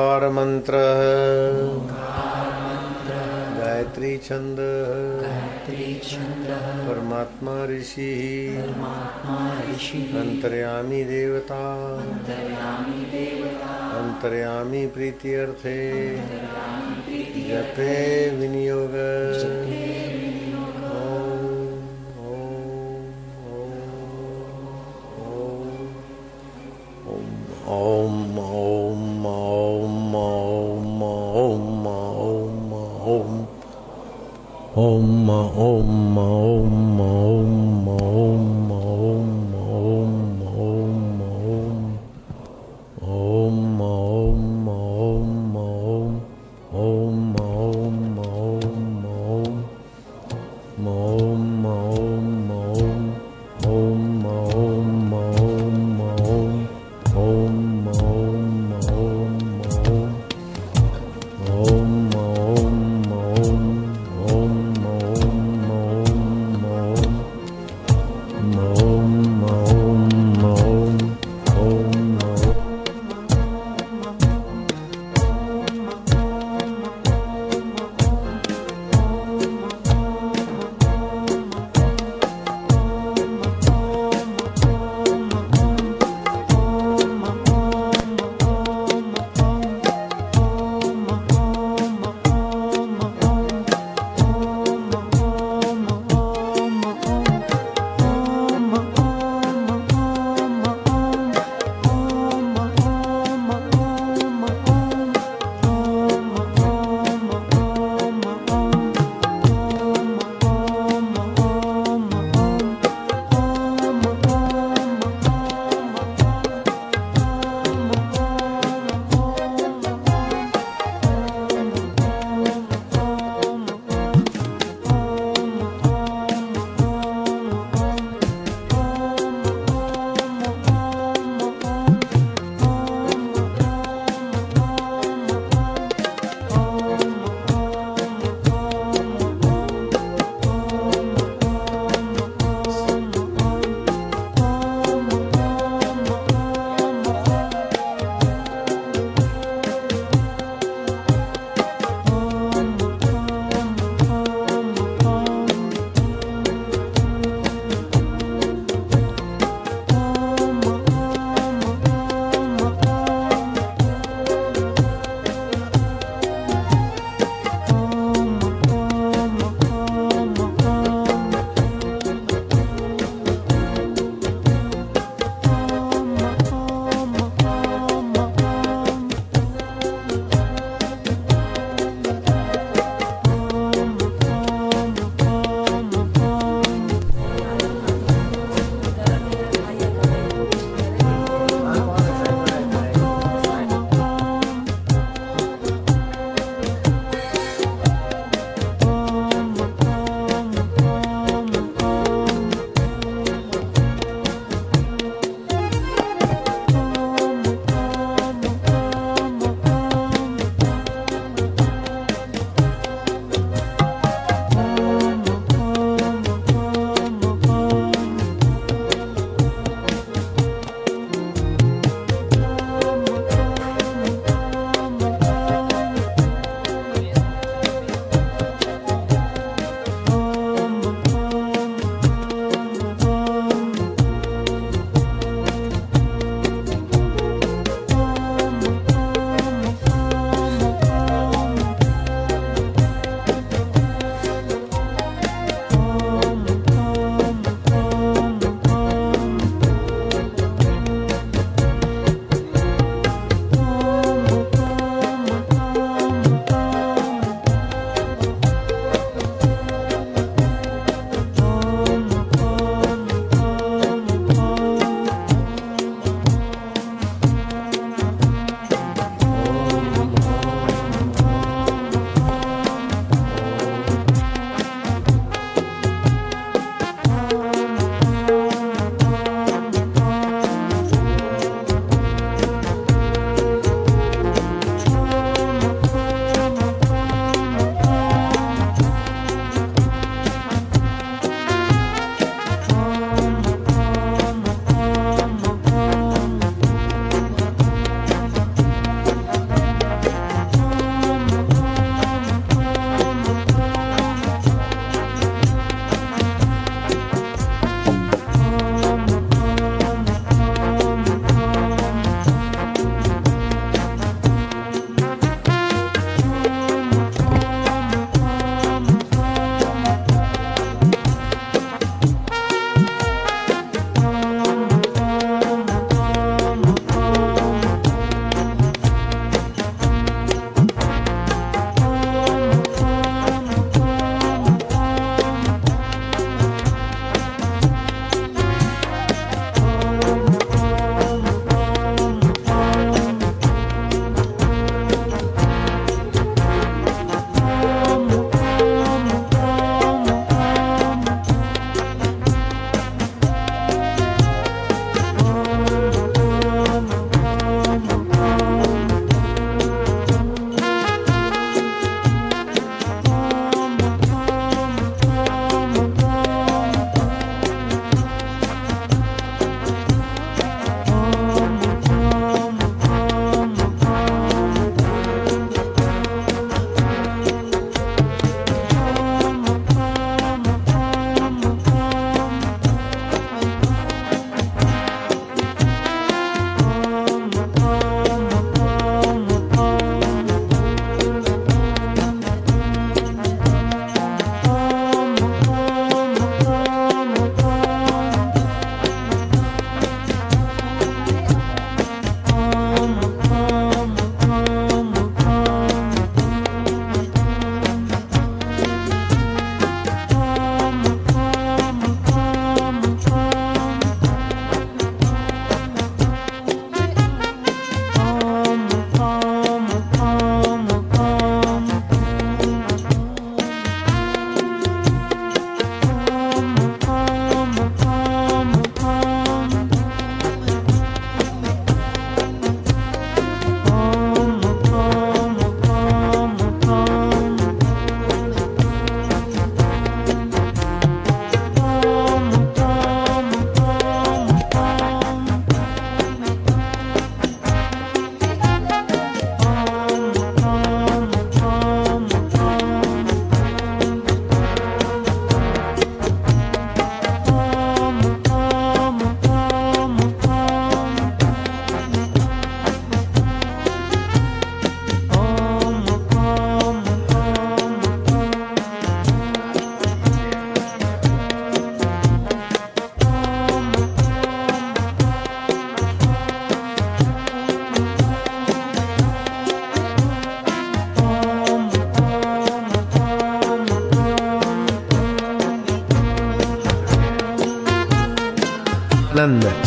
ओंकार मंत्र गायत्री छंद परमात्मा ऋषि। अंतर्यामी देवता। अंतर्यामी प्रीति अर्थे जपे विनियोग। ओम ओम। ओम ओम ओम ओम ओम ओम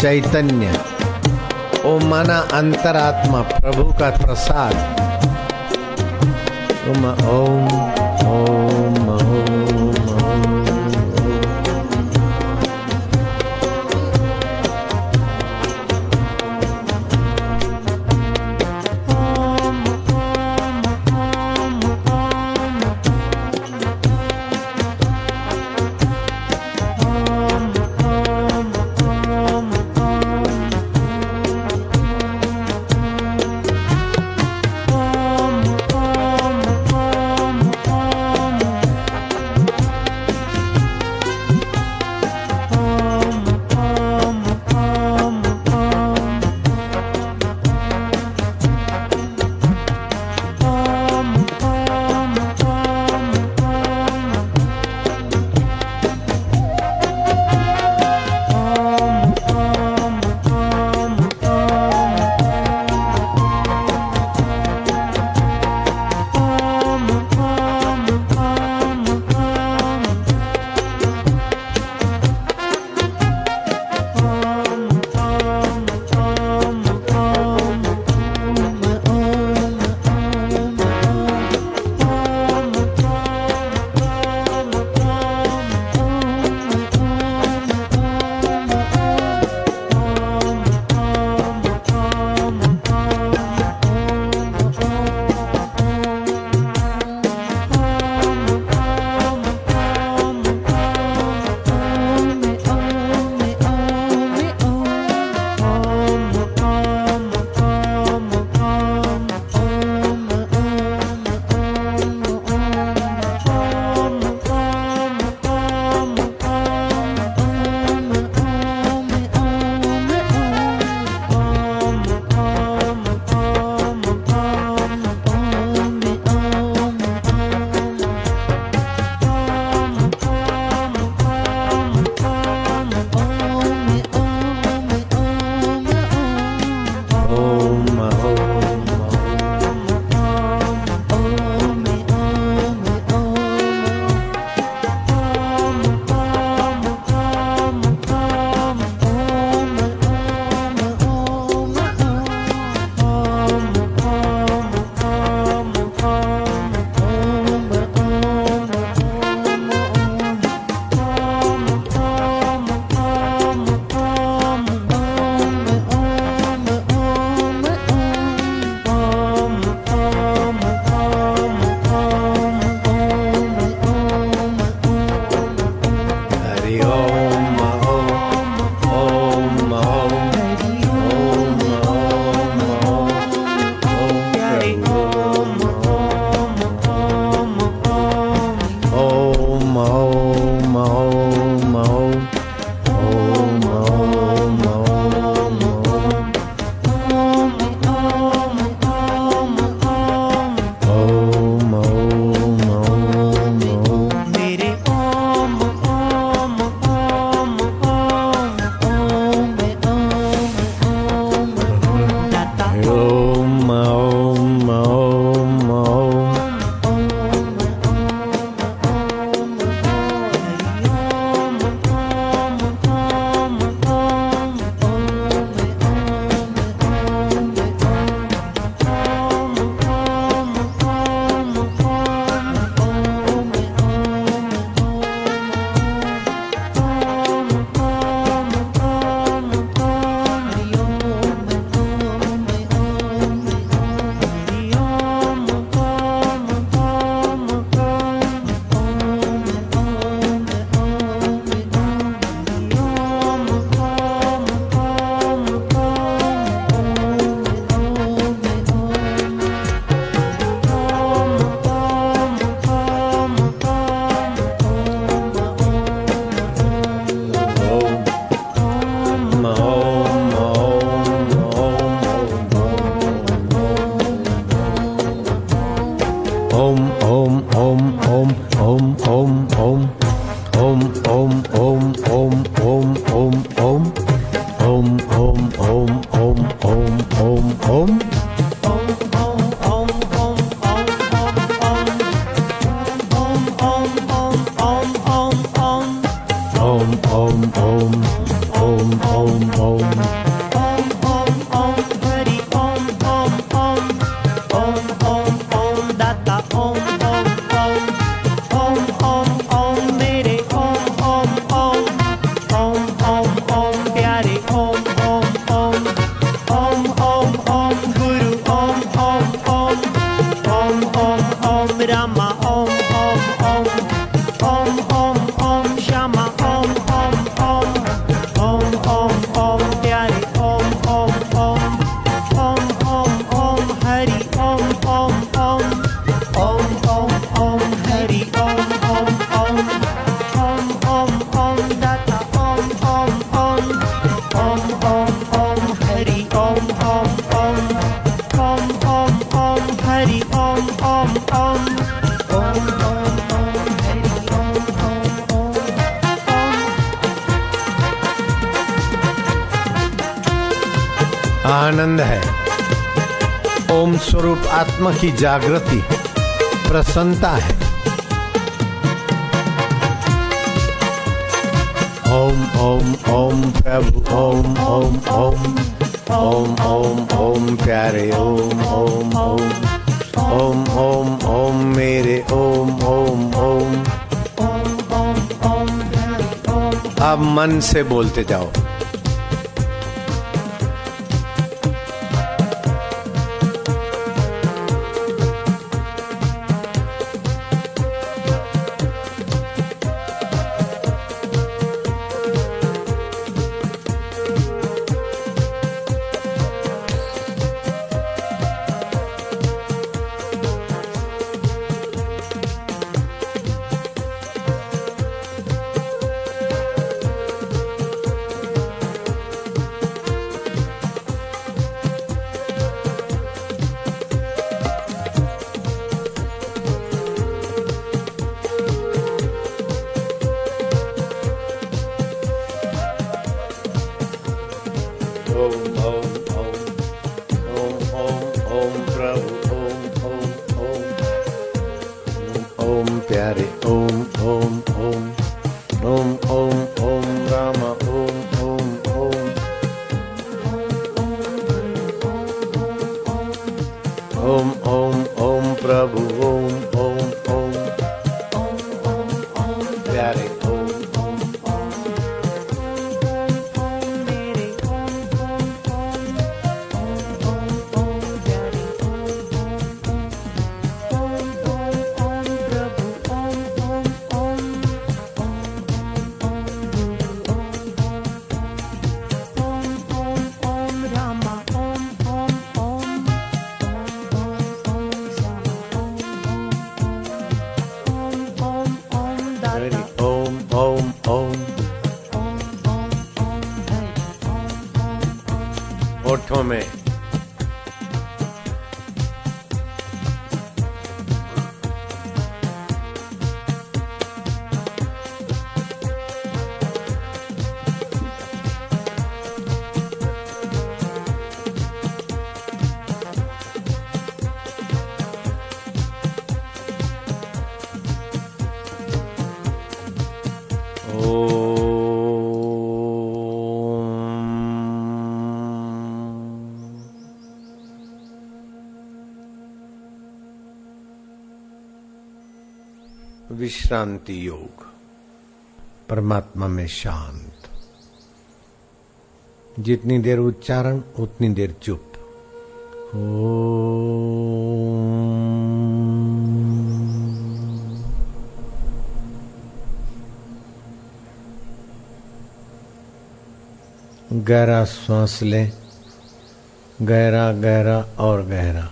चैतन्य। ओ माना अंतरात्मा प्रभु का प्रसाद। तुम ओम ॐ ॐ ॐ ॐ ओम स्वरूप आत्मा की जागृति प्रसन्नता है ओम ओम ओम प्रभु ओम ओम ओम ओम ओम ओम प्यारे ओम ओम ओम ओम ओम ओम मेरे ओम ओम ओम अब मन से बोलते जाओ होठों में। विश्रांति योग। परमात्मा में शांत। जितनी देर उच्चारण, उतनी देर चुप। गहरा श्वास लें। गहरा गहरा और गहरा।